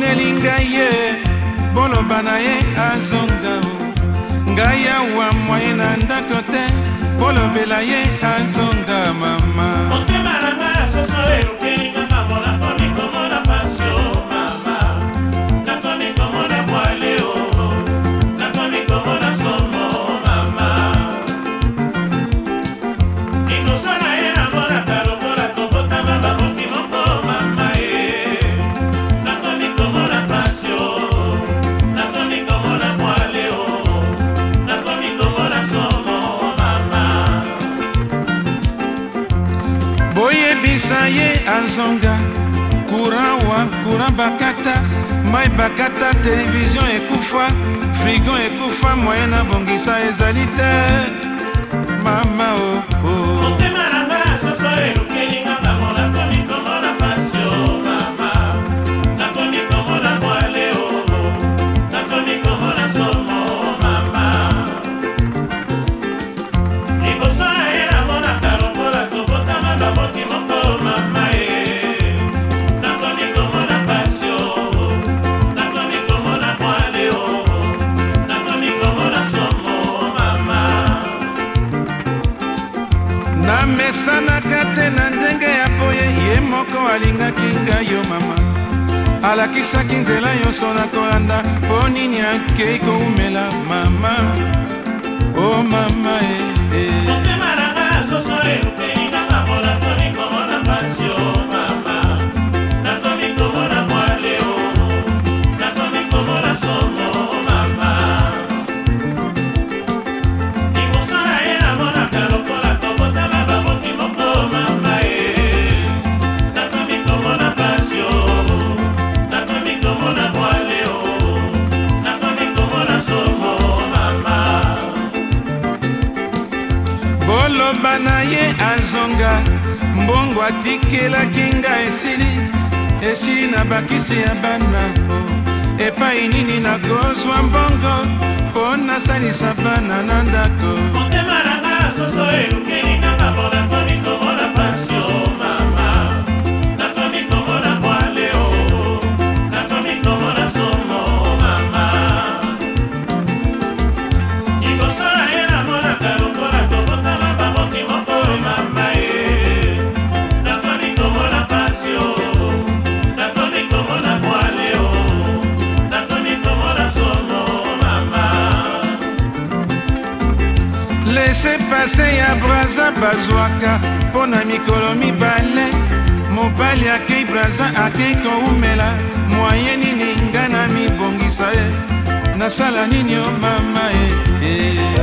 oponeli ngai ye boloba na ye azonga ngai awa mwaye na ndako te kolobela ye azonga mama motema na ngai asoso bazonga kuran wa kuran bakata mai bakata televizio ekufa frigo ekufa moye na bongisa ezali te mama o oh, oh. alingaki ngai yo mama alakisaki nzela nyonso na kolanda mpo nini akei koumela mama o oh mama e eh, eh. koloba na ye azonga mbongo atikelaki nga esili esili na bakisi ya bana o epai nini nakozwa mbongo mpo nasalisa bana na ndako motema nanga soso elukeli nanga esepase ya braza bazwaka mpo na mikolo mibale mobali akei braza akei koumela mwaye nini nga na mibongisa ye eh. nasala nini o mama e eh, eh.